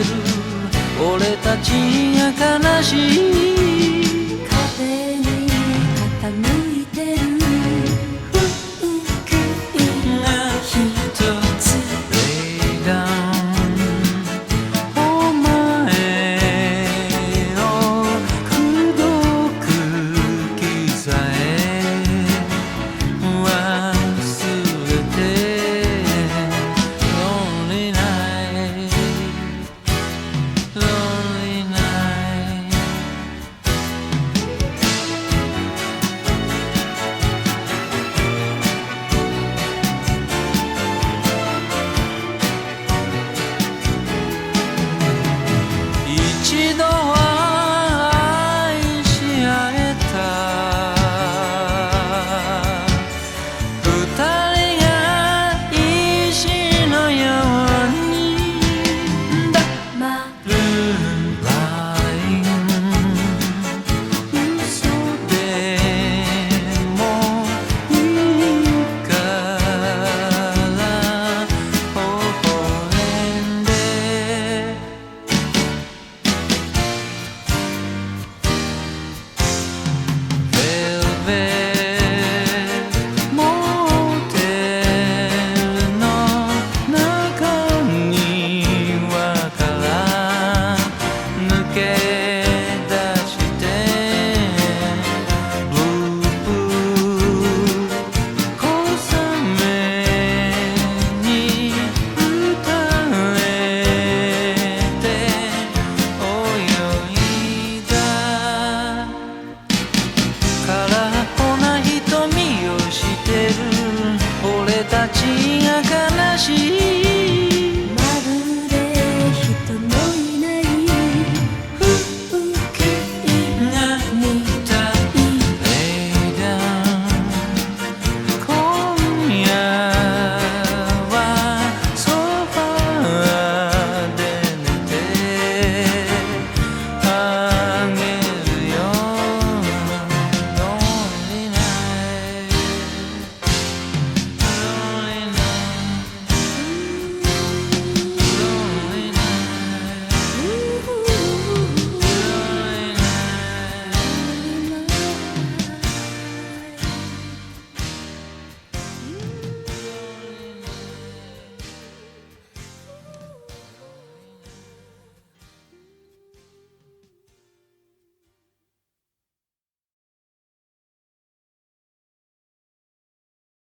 る。俺たちが悲しい。记忆